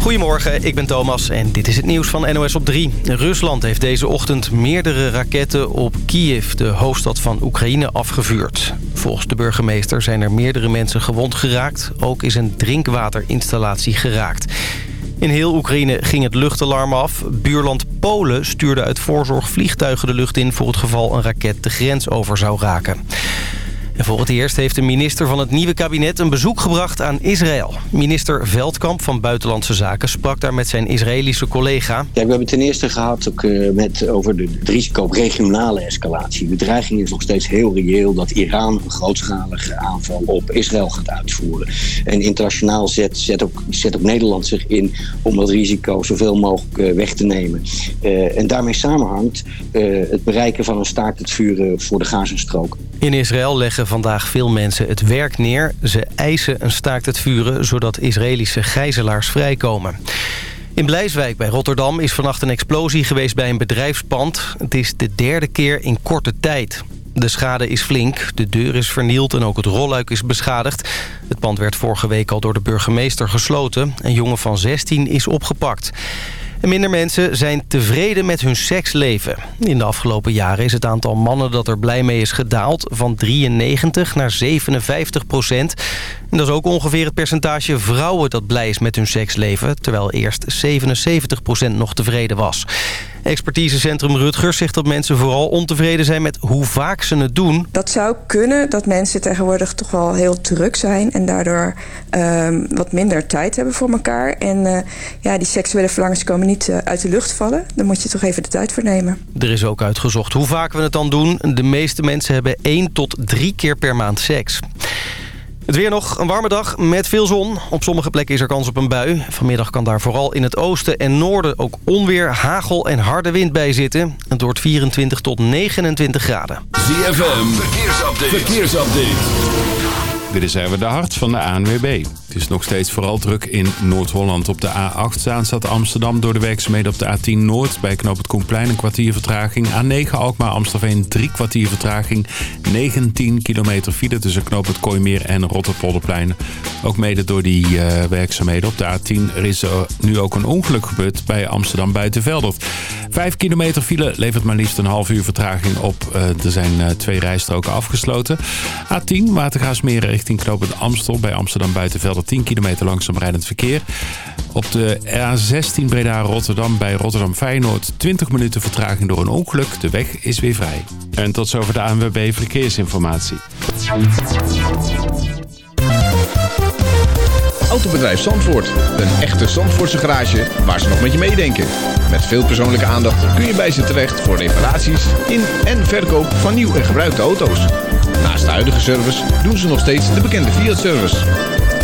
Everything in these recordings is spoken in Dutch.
Goedemorgen, ik ben Thomas en dit is het nieuws van NOS op 3. Rusland heeft deze ochtend meerdere raketten op Kiev, de hoofdstad van Oekraïne, afgevuurd. Volgens de burgemeester zijn er meerdere mensen gewond geraakt. Ook is een drinkwaterinstallatie geraakt. In heel Oekraïne ging het luchtalarm af. Buurland Polen stuurde uit voorzorg vliegtuigen de lucht in... voor het geval een raket de grens over zou raken. En voor het eerst heeft de minister van het nieuwe kabinet een bezoek gebracht aan Israël. Minister Veldkamp van Buitenlandse Zaken sprak daar met zijn Israëlische collega. Ja, we hebben ten eerste gehad ook, uh, met, over de, het risico op regionale escalatie. De dreiging is nog steeds heel reëel dat Iran een grootschalige aanval op Israël gaat uitvoeren. En internationaal zet, zet, ook, zet ook Nederland zich in om dat risico zoveel mogelijk uh, weg te nemen. Uh, en daarmee samenhangt het bereiken van een staakt het vuren voor de Gazastrook. In Israël leggen vandaag veel mensen het werk neer. Ze eisen een staakt het vuren zodat Israëlische gijzelaars vrijkomen. In Blijswijk bij Rotterdam is vannacht een explosie geweest bij een bedrijfspand. Het is de derde keer in korte tijd. De schade is flink, de deur is vernield en ook het rolluik is beschadigd. Het pand werd vorige week al door de burgemeester gesloten. Een jongen van 16 is opgepakt. En minder mensen zijn tevreden met hun seksleven. In de afgelopen jaren is het aantal mannen dat er blij mee is gedaald... van 93 naar 57 procent. En dat is ook ongeveer het percentage vrouwen dat blij is met hun seksleven... terwijl eerst 77 procent nog tevreden was. Expertisecentrum Rutgers zegt dat mensen vooral ontevreden zijn met hoe vaak ze het doen. Dat zou kunnen dat mensen tegenwoordig toch wel heel druk zijn... en daardoor um, wat minder tijd hebben voor elkaar. En uh, ja, die seksuele verlangens komen niet uh, uit de lucht vallen. Daar moet je toch even de tijd voor nemen. Er is ook uitgezocht hoe vaak we het dan doen. De meeste mensen hebben één tot drie keer per maand seks. Het weer nog een warme dag met veel zon. Op sommige plekken is er kans op een bui. Vanmiddag kan daar vooral in het oosten en noorden ook onweer, hagel en harde wind bij zitten. Het wordt 24 tot 29 graden. ZFM, verkeersupdate. verkeersupdate. Dit is even de hart van de ANWB. Het is nog steeds vooral druk in Noord-Holland. Op de A8 staat Amsterdam door de werkzaamheden op de A10 Noord. Bij Knoop het Koenplein een kwartier vertraging. A9 Alkmaar Amstelveen drie kwartier vertraging. 19 kilometer file tussen Knoop het Kooimeer en Rotterpolderplein. Ook mede door die uh, werkzaamheden op de A10. Er is er nu ook een ongeluk gebeurd bij Amsterdam Buitenveldert. 5 kilometer file levert maar liefst een half uur vertraging op. Uh, er zijn twee rijstroken afgesloten. A10 Watergaasmeer richting Knoop het Amstel bij Amsterdam Buitenveldert 10 kilometer langzaam rijdend verkeer. Op de A16 Breda-Rotterdam bij Rotterdam Feyenoord 20 minuten vertraging door een ongeluk. De weg is weer vrij. En tot zover de ANWB Verkeersinformatie. Autobedrijf Zandvoort. Een echte Zandvoortse garage waar ze nog met je meedenken. Met veel persoonlijke aandacht kun je bij ze terecht voor reparaties in en verkoop van nieuw en gebruikte auto's. Naast de huidige service doen ze nog steeds de bekende Fiat-service.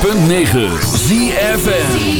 106.9 ZFN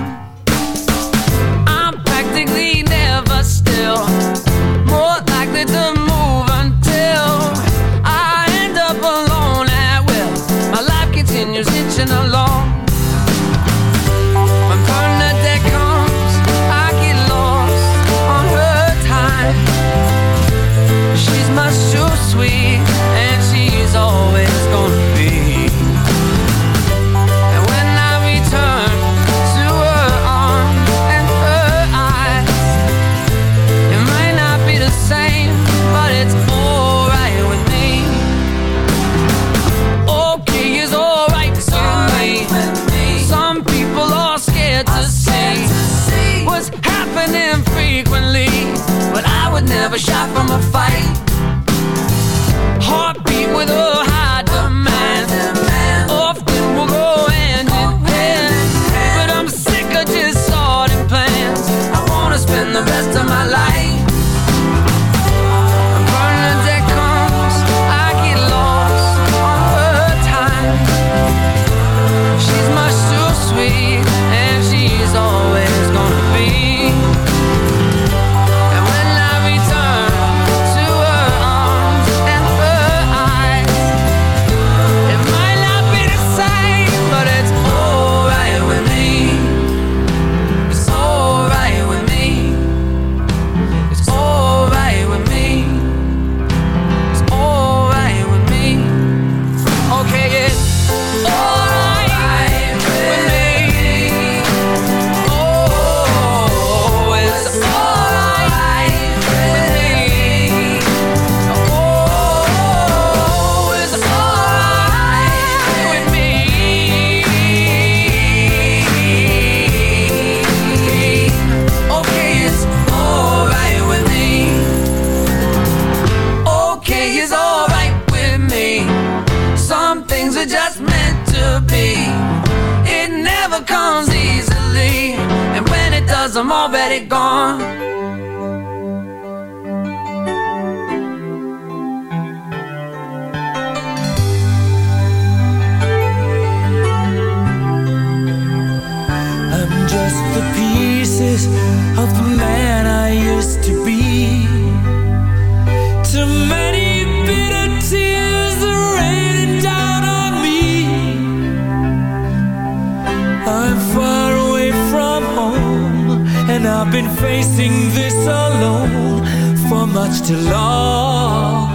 Too long.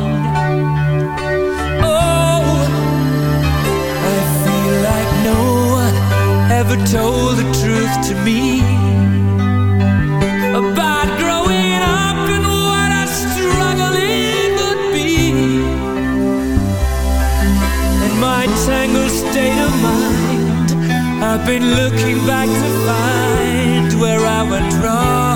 Oh, I feel like no one ever told the truth to me about growing up and what a struggle it be. In my tangled state of mind, I've been looking back to find where I went wrong.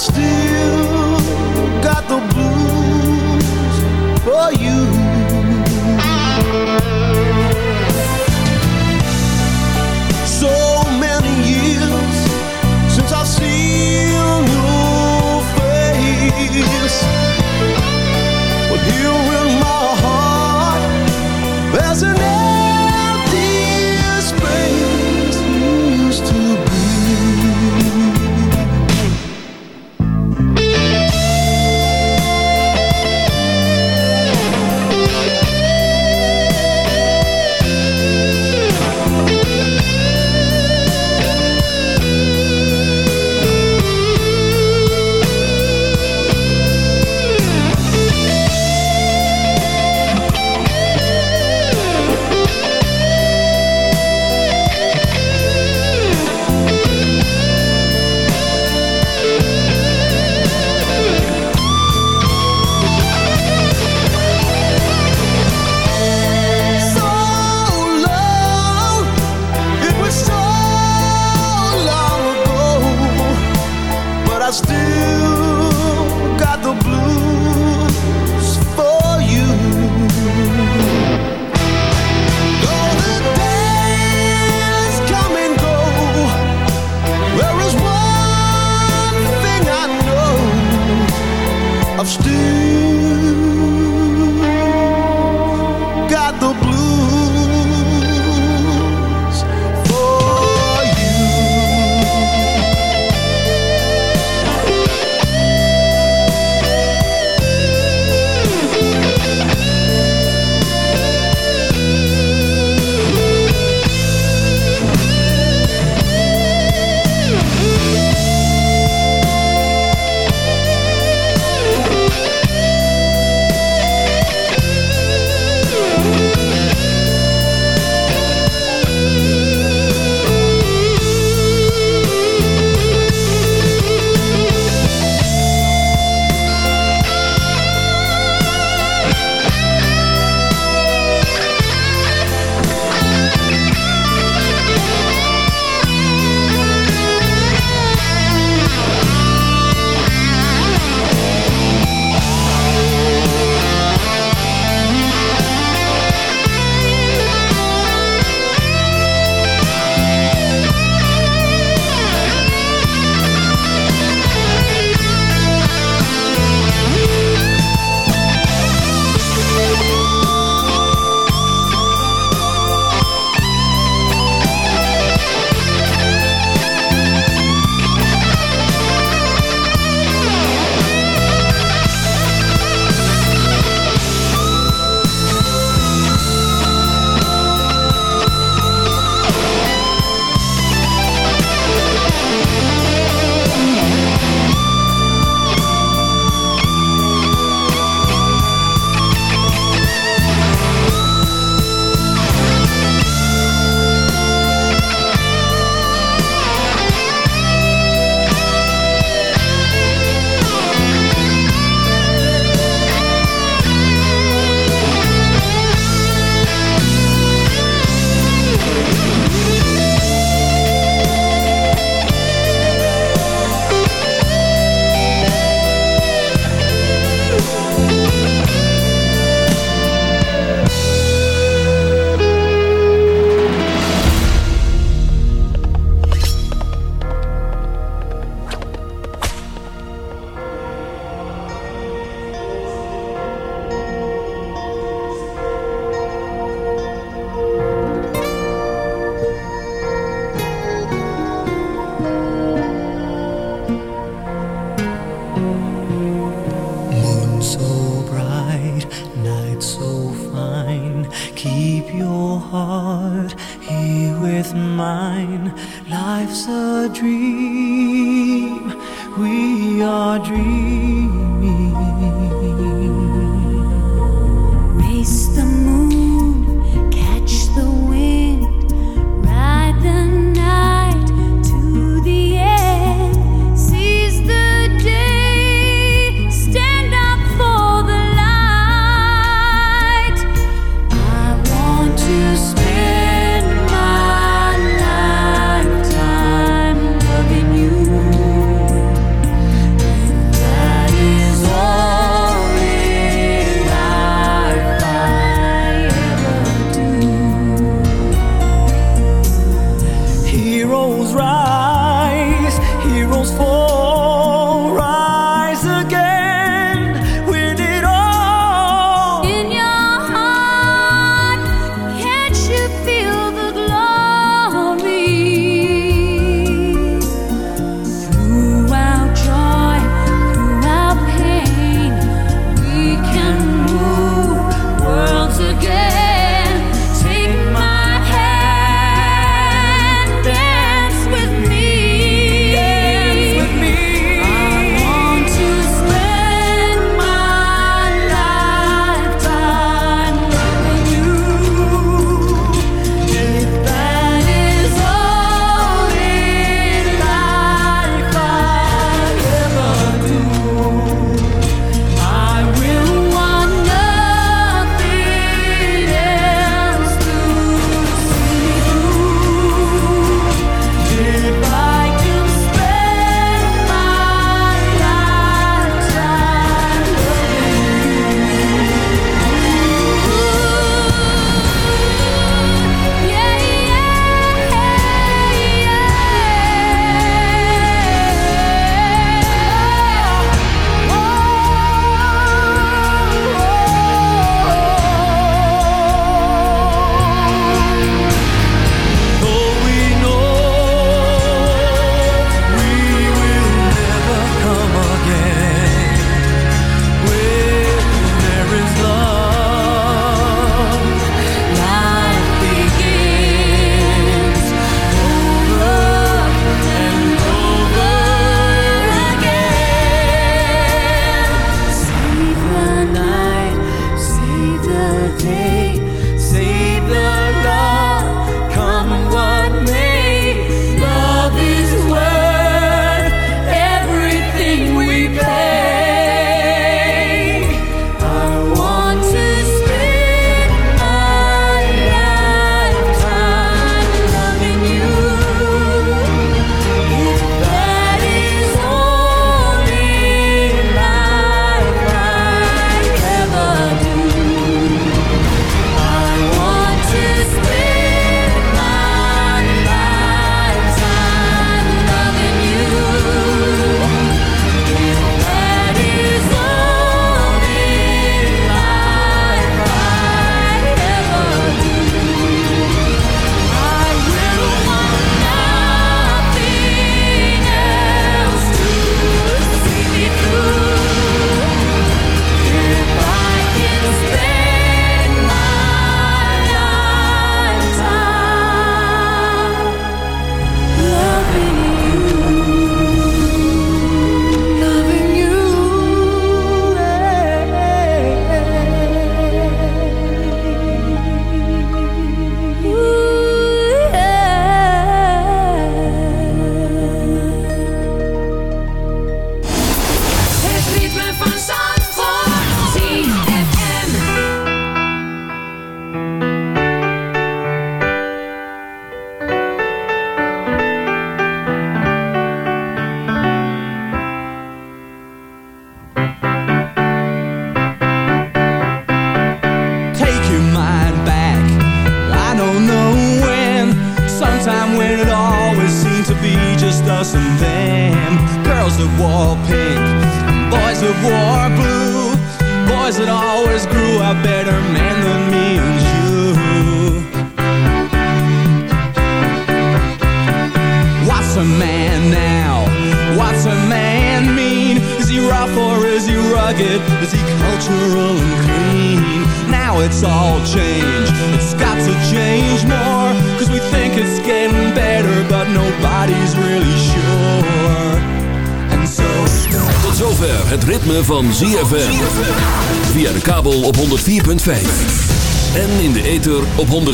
still